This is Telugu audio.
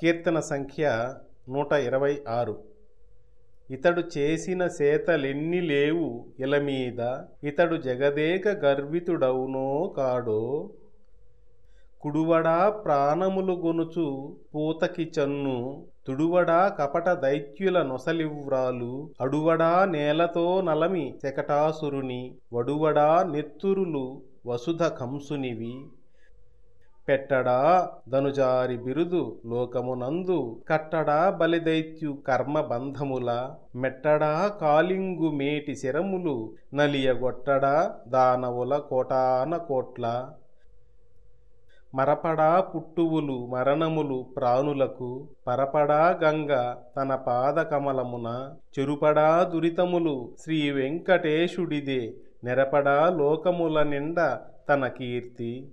కీర్తన సంఖ్య నూట ఇరవై ఆరు. ఇతడు చేసిన సేతలెన్ని లేవు ఇలమీద ఇతడు జగదేక గర్వితుడవునో కాడో? కుడువడా ప్రాణములు గొనుచు పూతకి చన్ను తుడువడా కపట దైత్యుల నొసలివ్రాలు అడువడా నేలతో నలమి శకటాసురుని వడువడా నెత్తురులు వసుధ కంసునివి. పెట్టడా ధనుజారి బిరుదు లోకమునందు? కట్టడా బలిదైత్యు కర్మబంధముల మెట్టడా కాలింగు మేటి శిరములు? నలియగొట్టడా దానవుల కోటాన కోట్ల? మరపడా పుట్టువులు మరణములు ప్రాణులకు? పరపడా గంగ తన పాదకమలమున చెరుపడా దురితములు శ్రీ వెంకటేశుడిదే? నెరపడా లోకముల నిండ తన కీర్తి?